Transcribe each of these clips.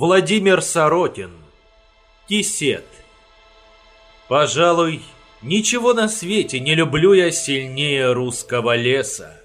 Владимир Сорокин. Кисет. Пожалуй, ничего на свете не люблю я сильнее русского леса.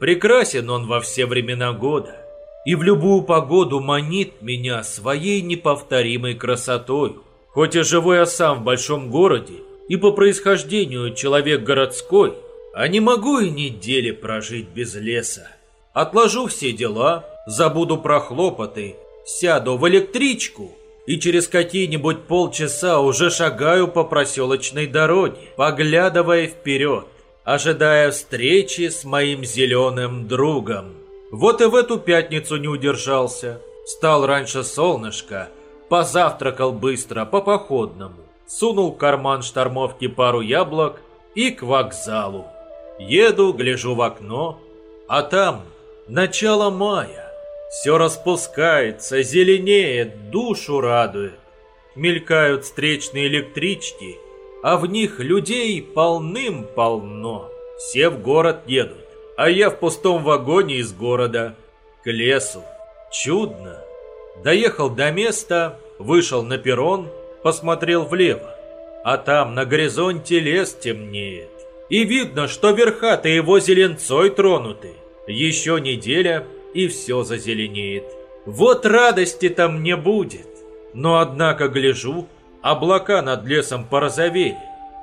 Прекрасен он во все времена года, и в любую погоду манит меня своей неповторимой красотой. Хоть и живу я сам в большом городе, и по происхождению человек городской, а не могу и недели прожить без леса. Отложу все дела, забуду про хлопоты, сяду в электричку и через какие-нибудь полчаса уже шагаю по проселочной дороге, поглядывая вперед, ожидая встречи с моим зеленым другом. Вот и в эту пятницу не удержался. Стал раньше солнышко, позавтракал быстро, по походному, сунул в карман штормовки пару яблок и к вокзалу. Еду, гляжу в окно, а там начало мая. Все распускается, зеленеет, душу радует. Мелькают встречные электрички, а в них людей полным-полно. Все в город едут, а я в пустом вагоне из города. К лесу. Чудно. Доехал до места, вышел на перрон, посмотрел влево. А там на горизонте лес темнеет. И видно, что верха-то его зеленцой тронуты. Еще неделя — и все зазеленеет. Вот радости-то мне будет. Но однако гляжу, облака над лесом порозовели.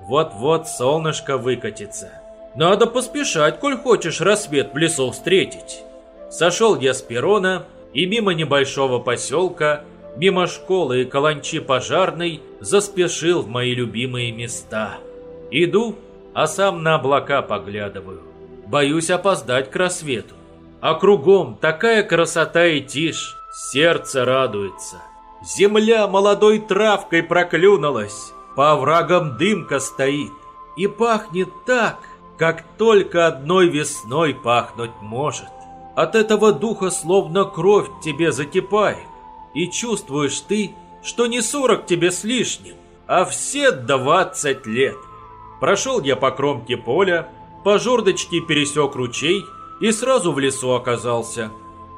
Вот-вот солнышко выкатится. Надо поспешать, коль хочешь рассвет в лесу встретить. Сошел я с перона и мимо небольшого поселка, мимо школы и каланчи пожарной, заспешил в мои любимые места. Иду, а сам на облака поглядываю. Боюсь опоздать к рассвету. А кругом такая красота и тишь, сердце радуется. Земля молодой травкой проклюнулась, по оврагам дымка стоит. И пахнет так, как только одной весной пахнуть может. От этого духа словно кровь тебе закипает. И чувствуешь ты, что не сорок тебе с лишним, а все двадцать лет. Прошел я по кромке поля, по жердочке пересек ручей, и сразу в лесу оказался.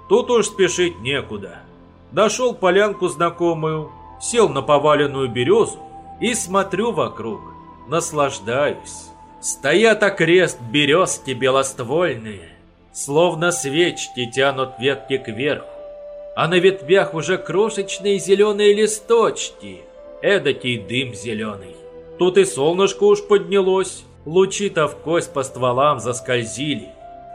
Тут уж спешить некуда. Дошел полянку знакомую, сел на поваленную березу и смотрю вокруг, наслаждаюсь. Стоят окрест березки белоствольные, словно свечки тянут ветки кверху, а на ветвях уже крошечные зеленые листочки, эдакий дым зеленый. Тут и солнышко уж поднялось, лучи-то в кость по стволам заскользили,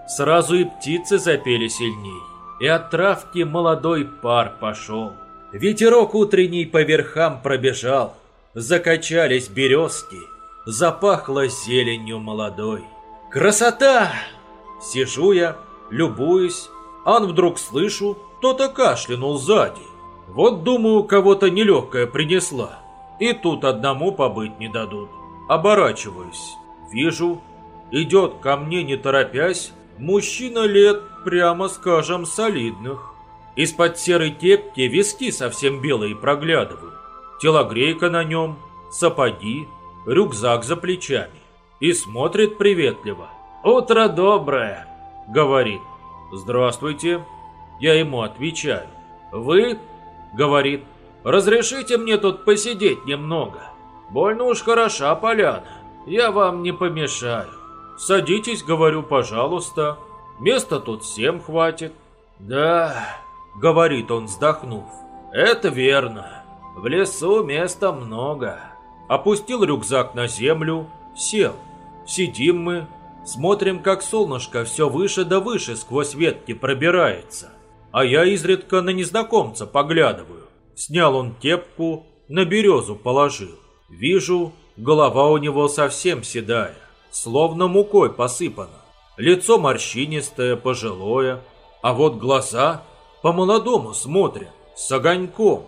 Сразу и птицы запели сильней, и от травки молодой пар пошел. Ветерок утренний по верхам пробежал, закачались березки, запахло зеленью молодой. Красота! Сижу я, любуюсь, ан вдруг слышу, кто-то кашлянул сзади. Вот, думаю, кого-то нелегкая принесла. И тут одному побыть не дадут. Оборачиваюсь. Вижу, идет ко мне не торопясь, Мужчина лет, прямо скажем, солидных. Из-под серой кепки виски совсем белые проглядывают. Телогрейка на нем, сапоги, рюкзак за плечами. И смотрит приветливо. «Утро доброе!» — говорит. «Здравствуйте!» Я ему отвечаю. «Вы?» — говорит. «Разрешите мне тут посидеть немного? Больно уж хороша поляна. Я вам не помешаю». Садитесь, говорю, пожалуйста. Места тут всем хватит. Да, говорит он, вздохнув. Это верно. В лесу места много. Опустил рюкзак на землю, сел. Сидим мы, смотрим, как солнышко все выше да выше сквозь ветки пробирается. А я изредка на незнакомца поглядываю. Снял он кепку, на березу положил. Вижу, голова у него совсем седая словно мукой посыпано. Лицо морщинистое, пожилое, а вот глаза по-молодому смотрят, с огоньком.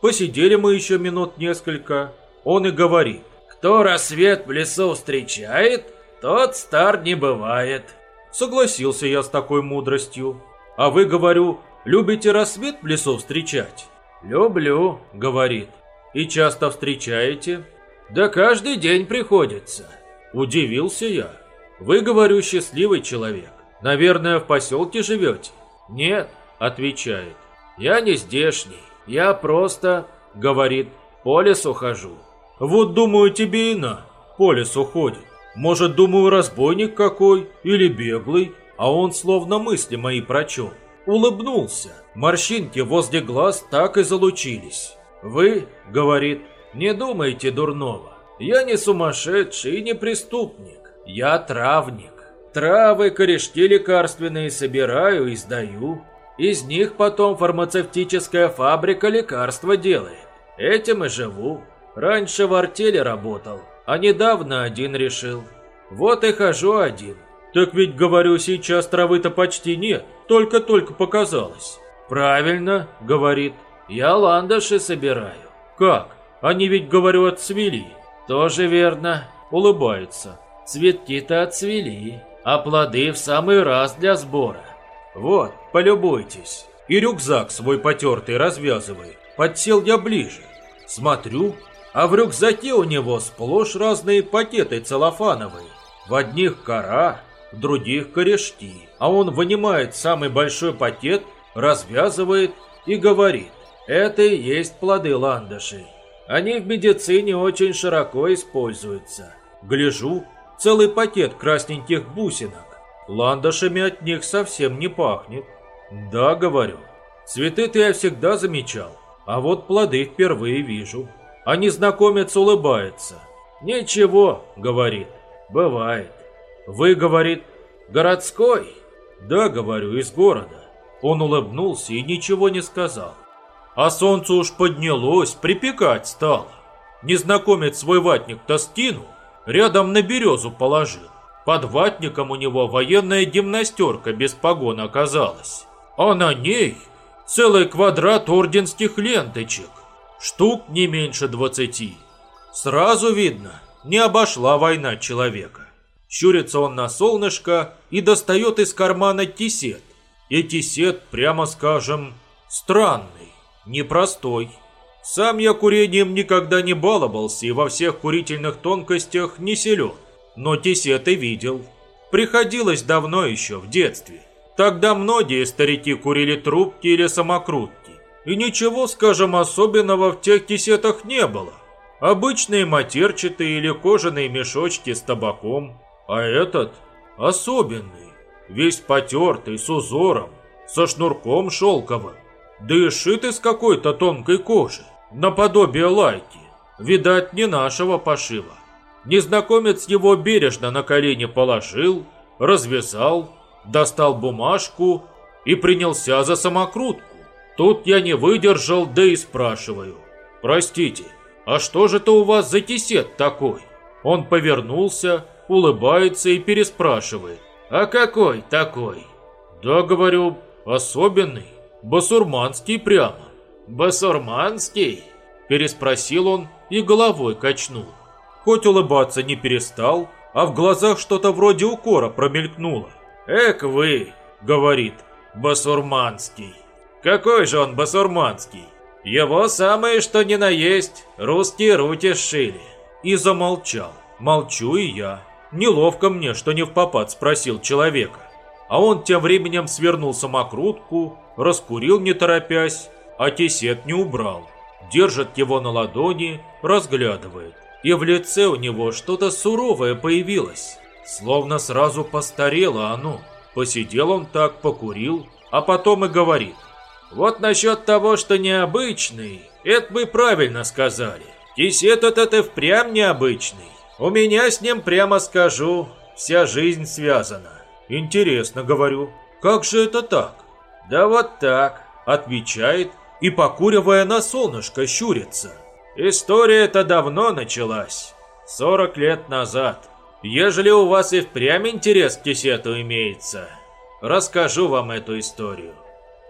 Посидели мы еще минут несколько, он и говорит. Кто рассвет в лесу встречает, тот стар не бывает. Согласился я с такой мудростью. А вы, говорю, любите рассвет в лесу встречать? Люблю, говорит. И часто встречаете? Да каждый день приходится. Удивился я. Вы, говорю, счастливый человек. Наверное, в поселке живете? Нет, отвечает. Я не здешний. Я просто, говорит, по лесу хожу. Вот думаю, тебе и на, по лесу ходит. Может, думаю, разбойник какой или беглый, а он словно мысли мои прочел. Улыбнулся. Морщинки возле глаз так и залучились. «Вы, — говорит, — не думайте дурного. Я не сумасшедший и не преступник. Я травник. Травы, корешки лекарственные собираю и сдаю. Из них потом фармацевтическая фабрика лекарства делает. Этим и живу. Раньше в артели работал, а недавно один решил. Вот и хожу один. Так ведь, говорю, сейчас травы-то почти нет, только-только показалось. Правильно, говорит, я ландыши собираю. Как? Они ведь, говорю, отцвели. Тоже верно, улыбается. Цветки-то отцвели, а плоды в самый раз для сбора. Вот, полюбуйтесь. И рюкзак свой потертый развязывай. Подсел я ближе. Смотрю, а в рюкзаке у него сплошь разные пакеты целлофановые. В одних кора, в других корешки. А он вынимает самый большой пакет, развязывает и говорит, это и есть плоды ландышей. Они в медицине очень широко используются. Гляжу, целый пакет красненьких бусинок. Ландышами от них совсем не пахнет. Да, говорю, цветы-то я всегда замечал, а вот плоды впервые вижу. А незнакомец улыбается. «Ничего», — говорит, — «бывает». «Вы, — говорит, — городской?» «Да, — говорю, — из города». Он улыбнулся и ничего не сказал. А солнце уж поднялось, припекать стало. Незнакомец свой ватник-то скинул, рядом на березу положил. Под ватником у него военная гимнастерка без погон оказалась. А на ней целый квадрат орденских ленточек штук не меньше двадцати. Сразу видно, не обошла война человека. Щурится он на солнышко и достает из кармана тисет. И тисет, прямо скажем, странный, непростой. Сам я курением никогда не баловался и во всех курительных тонкостях не силен. Но тисеты видел. Приходилось давно еще, в детстве. Тогда многие старики курили трубки или самокрутки. И ничего, скажем, особенного в тех кисетах не было. Обычные матерчатые или кожаные мешочки с табаком. А этот особенный, весь потертый, с узором, со шнурком шелковым. Да и шит из какой-то тонкой кожи, наподобие лайки. Видать, не нашего пошива. Незнакомец его бережно на колени положил, развязал, достал бумажку и принялся за самокрутку. Тут я не выдержал, да и спрашиваю. «Простите, а что же это у вас за кисет такой?» Он повернулся, улыбается и переспрашивает. «А какой такой?» «Да, говорю, особенный, басурманский прямо». «Басурманский?» Переспросил он и головой качнул. Хоть улыбаться не перестал, а в глазах что-то вроде укора промелькнуло. «Эк вы!» — говорит, «басурманский». Какой же он басурманский? Его самое что ни на есть, русские рути сшили. И замолчал. Молчу и я. Неловко мне, что не в попад спросил человека. А он тем временем свернул самокрутку, раскурил не торопясь, а кисет не убрал. Держит его на ладони, разглядывает. И в лице у него что-то суровое появилось. Словно сразу постарело оно. Посидел он так, покурил, а потом и говорит – вот насчет того, что необычный, это вы правильно сказали. Кисет этот и впрямь необычный. У меня с ним, прямо скажу, вся жизнь связана. Интересно, говорю, как же это так? Да вот так, отвечает и, покуривая на солнышко, щурится. История эта давно началась, 40 лет назад. Ежели у вас и впрямь интерес к кисету имеется, расскажу вам эту историю.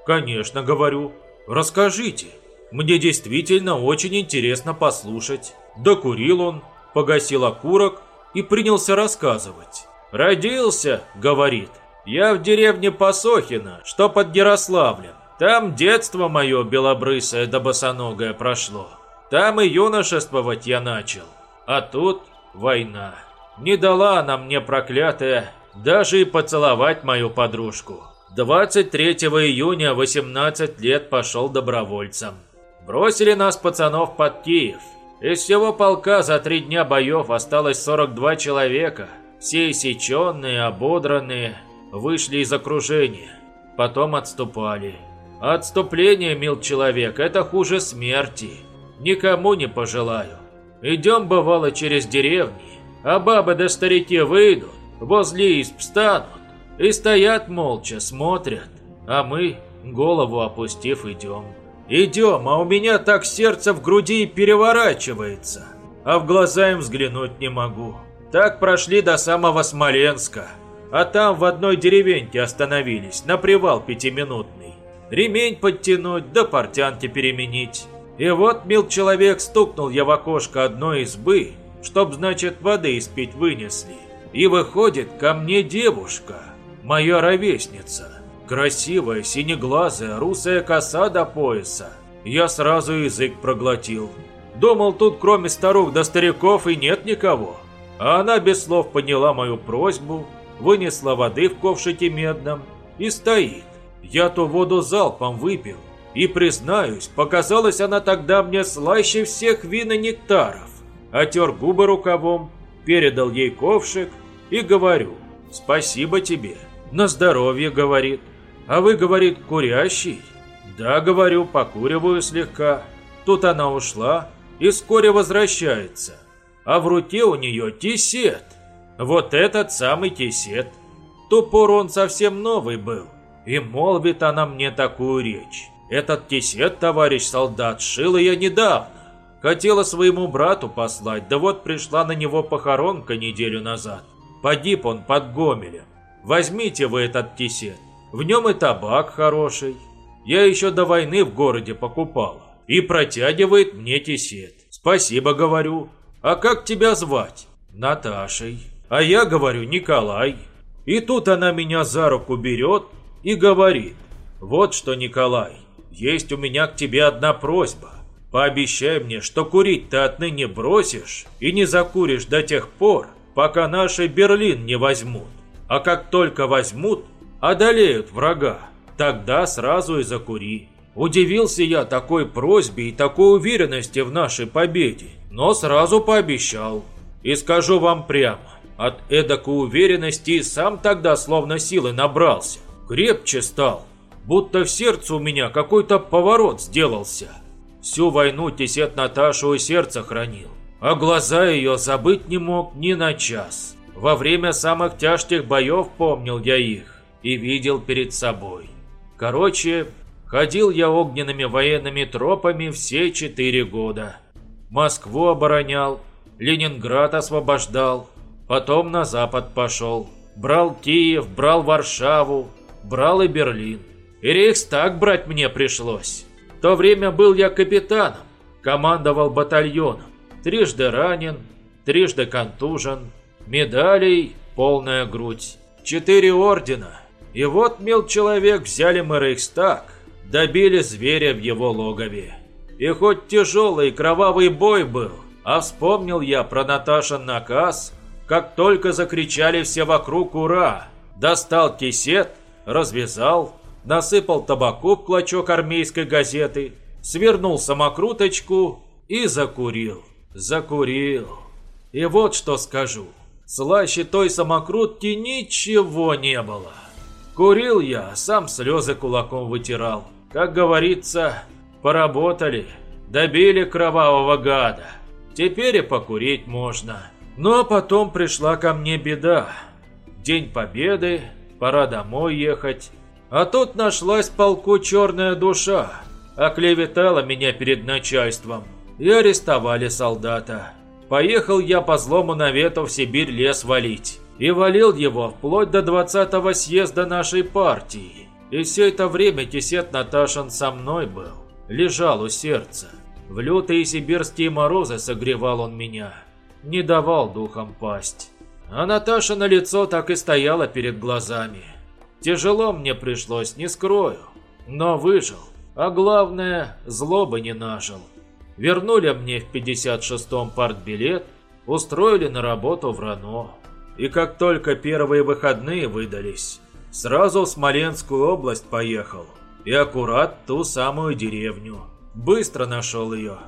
«Конечно, говорю. Расскажите. Мне действительно очень интересно послушать». Докурил он, погасил окурок и принялся рассказывать. «Родился, — говорит, — я в деревне Посохино, что под Ярославлем. Там детство мое белобрысое да босоногое прошло. Там и юношествовать я начал. А тут война. Не дала она мне проклятая даже и поцеловать мою подружку. 23 июня 18 лет пошел добровольцем. Бросили нас, пацанов, под Киев. Из всего полка за три дня боев осталось 42 человека. Все иссеченные, ободранные, вышли из окружения. Потом отступали. Отступление, мил человек, это хуже смерти. Никому не пожелаю. Идем, бывало, через деревни, а бабы да старики выйдут, возле исп встанут и стоят молча, смотрят, а мы, голову опустив, идем. Идем, а у меня так сердце в груди переворачивается, а в глаза им взглянуть не могу. Так прошли до самого Смоленска, а там в одной деревеньке остановились, на привал пятиминутный. Ремень подтянуть, да портянки переменить. И вот, мил человек, стукнул я в окошко одной избы, чтоб, значит, воды испить вынесли. И выходит ко мне девушка, моя ровесница. Красивая, синеглазая, русая коса до пояса. Я сразу язык проглотил. Думал, тут кроме старух да стариков и нет никого. А она без слов поняла мою просьбу, вынесла воды в ковшике медном и стоит. Я ту воду залпом выпил. И, признаюсь, показалась она тогда мне слаще всех вин и нектаров. Отер губы рукавом, передал ей ковшик и говорю, спасибо тебе. На здоровье, говорит. А вы, говорит, курящий? Да, говорю, покуриваю слегка. Тут она ушла и вскоре возвращается. А в руке у нее тесет. Вот этот самый тесет. Ту он совсем новый был. И молвит она мне такую речь. Этот тесет, товарищ солдат, шила я недавно. Хотела своему брату послать, да вот пришла на него похоронка неделю назад. Погиб он под Гомелем. Возьмите вы этот тесет. В нем и табак хороший. Я еще до войны в городе покупала. И протягивает мне тесет. Спасибо, говорю. А как тебя звать? Наташей. А я говорю, Николай. И тут она меня за руку берет и говорит, вот что, Николай, есть у меня к тебе одна просьба. Пообещай мне, что курить ты отныне бросишь и не закуришь до тех пор, пока наши Берлин не возьмут. А как только возьмут, одолеют врага, тогда сразу и закури. Удивился я такой просьбе и такой уверенности в нашей победе, но сразу пообещал. И скажу вам прямо, от эдакой уверенности сам тогда словно силы набрался крепче стал, будто в сердце у меня какой-то поворот сделался. Всю войну Тесет Наташу у сердца хранил, а глаза ее забыть не мог ни на час. Во время самых тяжких боев помнил я их и видел перед собой. Короче, ходил я огненными военными тропами все четыре года. Москву оборонял, Ленинград освобождал, потом на запад пошел. Брал Киев, брал Варшаву, брал и Берлин. И Рейхстаг брать мне пришлось. В то время был я капитаном, командовал батальоном. Трижды ранен, трижды контужен, медалей полная грудь, четыре ордена. И вот, мил человек, взяли мы Рейхстаг, добили зверя в его логове. И хоть тяжелый кровавый бой был, а вспомнил я про Наташин наказ, как только закричали все вокруг «Ура!», достал кисет развязал, насыпал табаку в клочок армейской газеты, свернул самокруточку и закурил. Закурил. И вот что скажу. Слаще той самокрутки ничего не было. Курил я, сам слезы кулаком вытирал. Как говорится, поработали, добили кровавого гада. Теперь и покурить можно. Но потом пришла ко мне беда. День Победы, пора домой ехать. А тут нашлась полку черная душа, оклеветала меня перед начальством и арестовали солдата. Поехал я по злому навету в Сибирь лес валить. И валил его вплоть до 20-го съезда нашей партии. И все это время Тесет Наташин со мной был. Лежал у сердца. В лютые сибирские морозы согревал он меня. Не давал духом пасть. А Наташа на лицо так и стояла перед глазами. Тяжело мне пришлось, не скрою, но выжил. А главное, злобы не нажил. Вернули мне в 56-м партбилет, устроили на работу в РАНО. И как только первые выходные выдались, сразу в Смоленскую область поехал. И аккурат ту самую деревню. Быстро нашел ее.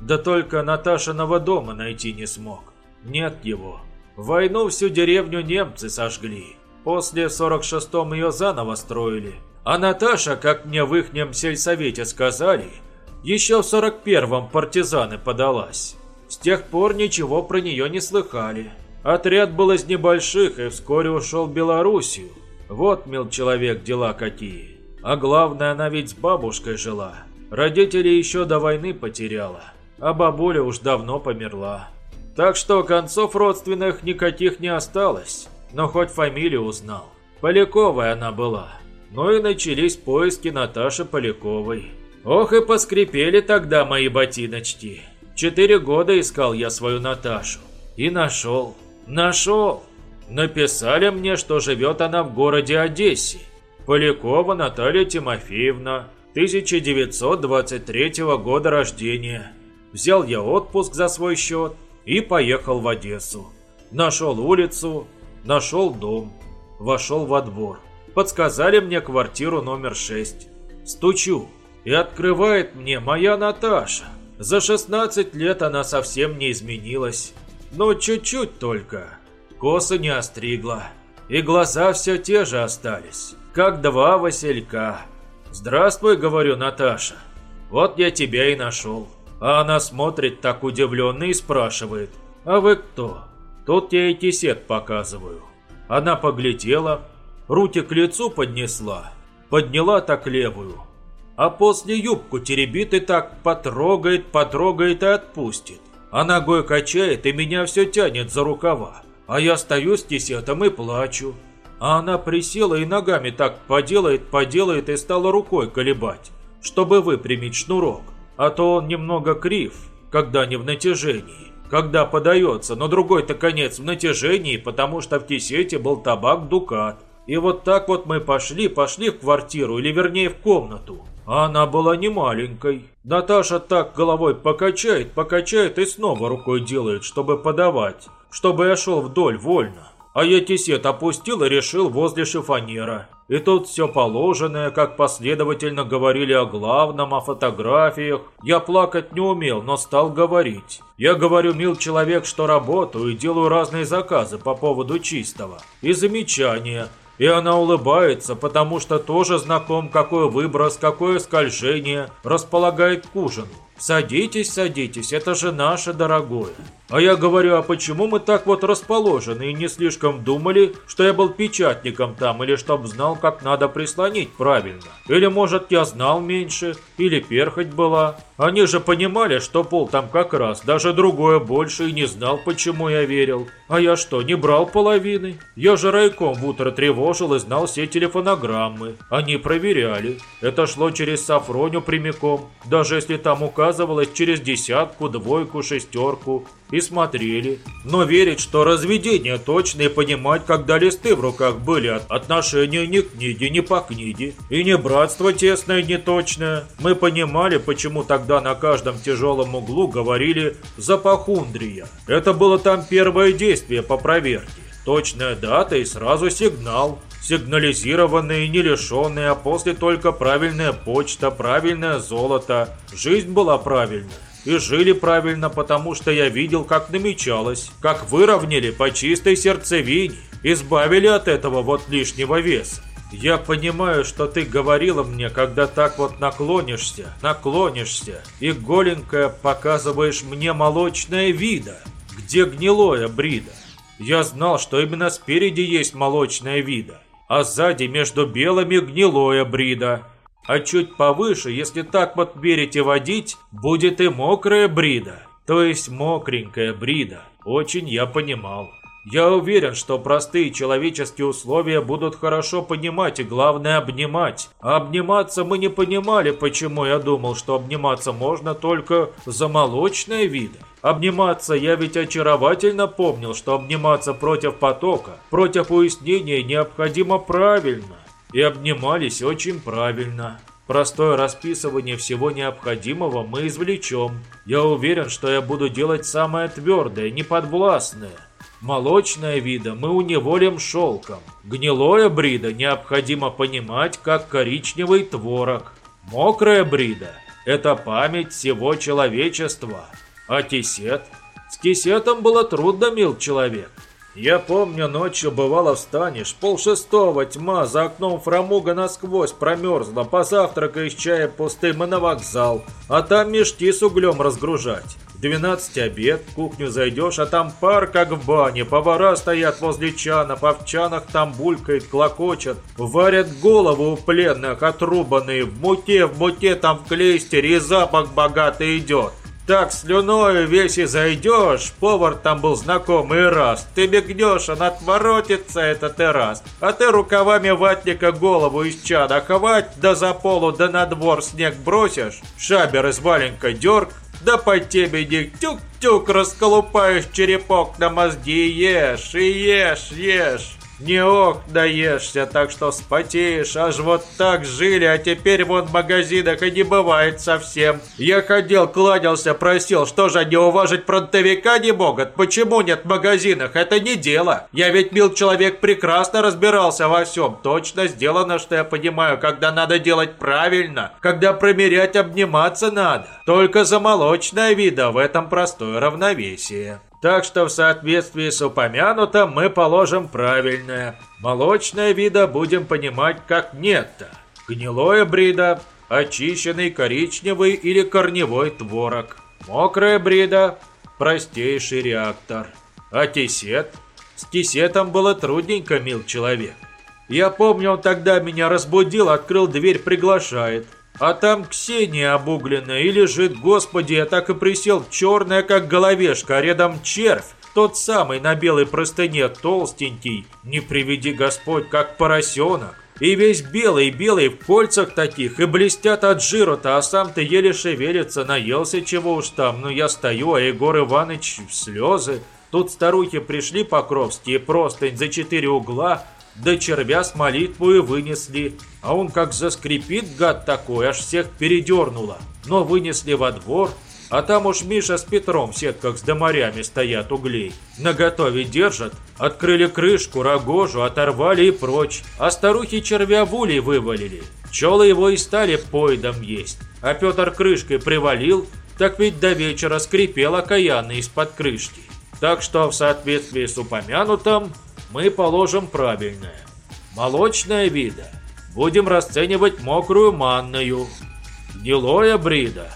Да только Наташиного дома найти не смог. Нет его. Войну всю деревню немцы сожгли. После в 46-м ее заново строили. А Наташа, как мне в ихнем сельсовете сказали, еще в 41-м партизаны подалась. С тех пор ничего про нее не слыхали. Отряд был из небольших и вскоре ушел в Белоруссию. Вот, мил человек, дела какие. А главное, она ведь с бабушкой жила. Родителей еще до войны потеряла, а бабуля уж давно померла. Так что концов родственных никаких не осталось, но хоть фамилию узнал. Поляковой она была. Ну и начались поиски Наташи Поляковой. Ох и поскрипели тогда мои ботиночки. Четыре года искал я свою Наташу. И нашел. Нашел. Написали мне, что живет она в городе Одессе. Полякова Наталья Тимофеевна, 1923 года рождения. Взял я отпуск за свой счет и поехал в Одессу. Нашел улицу, нашел дом, вошел во двор. Подсказали мне квартиру номер 6. Стучу, и открывает мне моя Наташа. За 16 лет она совсем не изменилась. Но чуть-чуть только. Косы не остригла. И глаза все те же остались, как два василька. «Здравствуй», — говорю, Наташа. «Вот я тебя и нашел». А она смотрит так удивленно и спрашивает. «А вы кто?» Тут я и кисет показываю. Она поглядела, руки к лицу поднесла, подняла так левую, а после юбку теребит и так потрогает, потрогает и отпустит. А ногой качает и меня все тянет за рукава. А я стою с кисетом и плачу. А она присела и ногами так поделает, поделает и стала рукой колебать, чтобы выпрямить шнурок. А то он немного крив, когда не в натяжении. Когда подается, но другой-то конец в натяжении, потому что в кисете был табак Дукат. И вот так вот мы пошли, пошли в квартиру, или вернее в комнату. А она была не маленькой. Наташа так головой покачает, покачает и снова рукой делает, чтобы подавать, чтобы я шел вдоль вольно. А я тесет опустил и решил возле шифонера. И тут все положенное, как последовательно говорили о главном, о фотографиях. Я плакать не умел, но стал говорить. Я говорю, мил человек, что работаю и делаю разные заказы по поводу чистого. И замечания. И она улыбается, потому что тоже знаком, какой выброс, какое скольжение располагает к ужину. Садитесь, садитесь, это же наше дорогое. А я говорю, а почему мы так вот расположены и не слишком думали, что я был печатником там или чтоб знал, как надо прислонить правильно? Или может я знал меньше, или перхоть была? Они же понимали, что пол там как раз, даже другое больше и не знал, почему я верил. А я что, не брал половины? Я же райком в утро тревожил и знал все телефонограммы. Они проверяли. Это шло через Сафроню прямиком, даже если там указывалось через десятку, двойку, шестерку и смотрели. Но верить, что разведение точно и понимать, когда листы в руках были, от отношения ни к книге, ни по книге, и не братство тесное, не точное. Мы понимали, почему тогда на каждом тяжелом углу говорили «запахундрия». Это было там первое действие по проверке. Точная дата и сразу сигнал. Сигнализированные, не лишенные, а после только правильная почта, правильное золото. Жизнь была правильная. И жили правильно, потому что я видел, как намечалось, как выровняли по чистой сердцевине, избавили от этого вот лишнего веса. Я понимаю, что ты говорила мне, когда так вот наклонишься, наклонишься, и голенькая показываешь мне молочное вида, где гнилое брида. Я знал, что именно спереди есть молочное вида, а сзади между белыми гнилое брида. А чуть повыше, если так вот берете водить, будет и мокрая брида. То есть мокренькая брида. Очень я понимал. Я уверен, что простые человеческие условия будут хорошо понимать и главное обнимать. А обниматься мы не понимали, почему я думал, что обниматься можно только за молочное вида. Обниматься я ведь очаровательно помнил, что обниматься против потока, против уяснения необходимо правильно и обнимались очень правильно. Простое расписывание всего необходимого мы извлечем. Я уверен, что я буду делать самое твердое, неподвластное. Молочное вида мы уневолим шелком. Гнилое брида необходимо понимать, как коричневый творог. Мокрая брида – это память всего человечества. А тесет? С тесетом было трудно, мил человек. Я помню, ночью бывало встанешь, полшестого тьма, за окном фрамуга насквозь промерзла, позавтракаешь чая пустым и на вокзал, а там мешки с углем разгружать. В 12 обед, в кухню зайдешь, а там пар как в бане, повара стоят возле чанов, а в чанах там булькает, клокочет, варят голову у пленных отрубанные, в муте, в муте там в клейстере и запах богатый идет. Так слюною весь и зайдешь, повар там был знакомый раз. Ты бегнешь, он отворотится, этот и раз. А ты рукавами ватника голову из чада хвать, да за полу, да на двор снег бросишь. Шабер из валенка дерг, да по тебе не тюк-тюк расколупаешь черепок на мозги ешь, и ешь, ешь. Не ох, доешься, так что спотеешь, аж вот так жили, а теперь вон в магазинах и не бывает совсем. Я ходил, кланялся, просил, что же они уважить фронтовика не могут? Почему нет в магазинах? Это не дело. Я ведь, мил человек, прекрасно разбирался во всем. Точно сделано, что я понимаю, когда надо делать правильно, когда промерять, обниматься надо. Только за молочное вида в этом простое равновесие. Так что в соответствии с упомянутым мы положим правильное. Молочное вида будем понимать как нетто. Гнилое брида, очищенный коричневый или корневой творог. Мокрая брида, простейший реактор. А тесет? С тесетом было трудненько, мил человек. Я помню, он тогда меня разбудил, открыл дверь, приглашает. А там Ксения обугленная и лежит, господи, я так и присел, черная как головешка, а рядом червь. Тот самый на белой простыне, толстенький, не приведи Господь, как поросенок. И весь белый-белый в кольцах таких, и блестят от жира-то, а сам-то еле шевелится, наелся чего уж там. Ну я стою, а Егор Иванович в слезы. Тут старухи пришли покровские, простынь за четыре угла, до червя с молитвой вынесли, а он как заскрипит, гад такой, аж всех передернуло. Но вынесли во двор, а там уж Миша с Петром в сетках с домарями стоят углей. Наготове держат, открыли крышку, рогожу, оторвали и прочь, а старухи червя в улей вывалили. Пчелы его и стали поедом есть, а Петр крышкой привалил, так ведь до вечера скрипел окаянный из-под крышки. Так что в соответствии с упомянутым мы положим правильное. Молочное вида. Будем расценивать мокрую манную. Гнилое брида.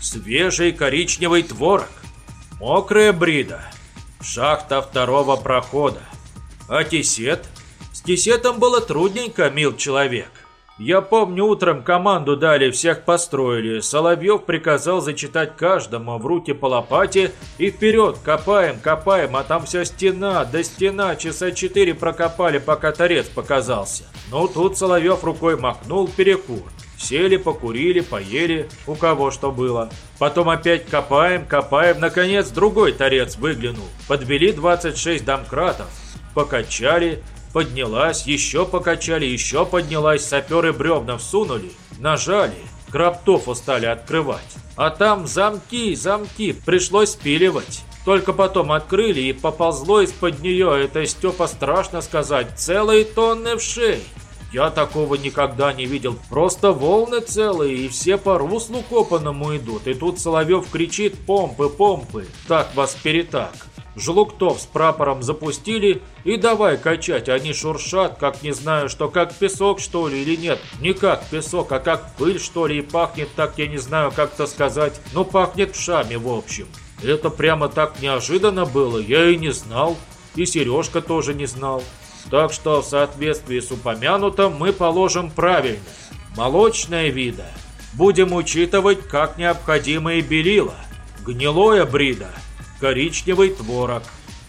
Свежий коричневый творог. Мокрая брида. Шахта второго прохода. А тесет? С тесетом было трудненько, мил человек. Я помню, утром команду дали, всех построили. Соловьев приказал зачитать каждому в руки по лопате и вперед, копаем, копаем, а там вся стена, до стена, часа четыре прокопали, пока торец показался. Ну, тут Соловьев рукой махнул перекур. Сели, покурили, поели, у кого что было. Потом опять копаем, копаем, наконец другой торец выглянул. Подвели 26 домкратов, покачали, Поднялась, еще покачали, еще поднялась, саперы бревна всунули, нажали, кроптов стали открывать. А там замки, замки, пришлось спиливать. Только потом открыли и поползло из-под нее, это Степа страшно сказать, целые тонны вшей. Я такого никогда не видел, просто волны целые и все по руслу копанному идут. И тут Соловьев кричит «Помпы, помпы!» Так вас перетак. Жлуктов с прапором запустили и давай качать, они шуршат, как не знаю что, как песок что ли или нет. Не как песок, а как пыль что ли и пахнет так, я не знаю как-то сказать, но пахнет пшами в общем. Это прямо так неожиданно было, я и не знал, и Сережка тоже не знал. Так что в соответствии с упомянутым мы положим правильно. Молочное вида. Будем учитывать как необходимые белила. Гнилое брида – коричневый творог,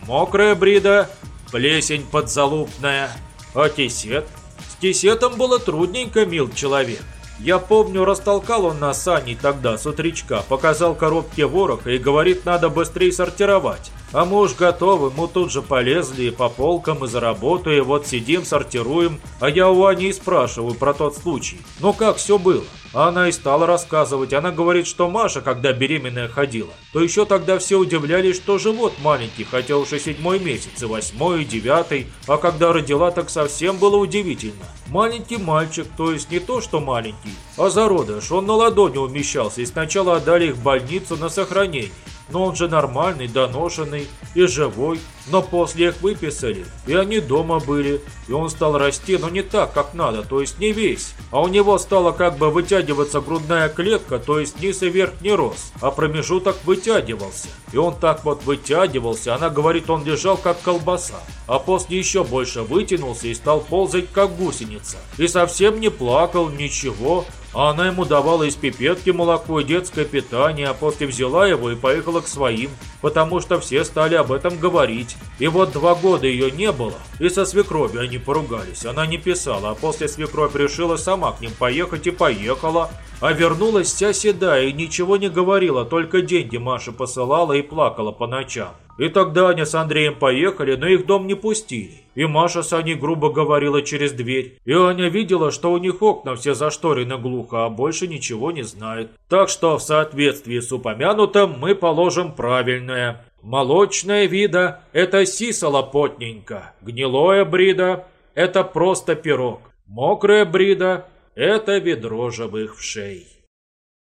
мокрая брида, плесень подзалупная, а тесет? С тесетом было трудненько, мил человек. Я помню, растолкал он нас Аней тогда с утречка, показал коробки вороха и говорит, надо быстрее сортировать. А мы уж готовы, мы тут же полезли по полкам и за работу, и вот сидим, сортируем, а я у Ани и спрашиваю про тот случай. Ну как все было? Она и стала рассказывать. Она говорит, что Маша, когда беременная ходила, то еще тогда все удивлялись, что живот маленький, хотя уж и седьмой месяц, и восьмой, и девятый. А когда родила, так совсем было удивительно. Маленький мальчик, то есть не то, что маленький, а зародыш. Он на ладони умещался, и сначала отдали их в больницу на сохранение. Но он же нормальный, доношенный и живой. Но после их выписали, и они дома были. И он стал расти, но не так, как надо, то есть не весь. А у него стала как бы вытягиваться грудная клетка, то есть низ и верх не рос, а промежуток вытягивался. И он так вот вытягивался, она говорит, он лежал как колбаса. А после еще больше вытянулся и стал ползать как гусеница. И совсем не плакал, ничего, а она ему давала из пипетки молоко и детское питание, а после взяла его и поехала к своим, потому что все стали об этом говорить. И вот два года ее не было, и со свекровью они поругались. Она не писала, а после свекровь решила сама к ним поехать и поехала. А вернулась вся седая и ничего не говорила, только деньги Маша посылала и плакала по ночам. И тогда они с Андреем поехали, но их дом не пустили. И Маша с Аней грубо говорила через дверь. И Аня видела, что у них окна все зашторены глухо, а больше ничего не знает. Так что в соответствии с упомянутым мы положим правильное. Молочное вида – это сисала потненько. Гнилое брида – это просто пирог. Мокрая брида – это ведро живых вшей.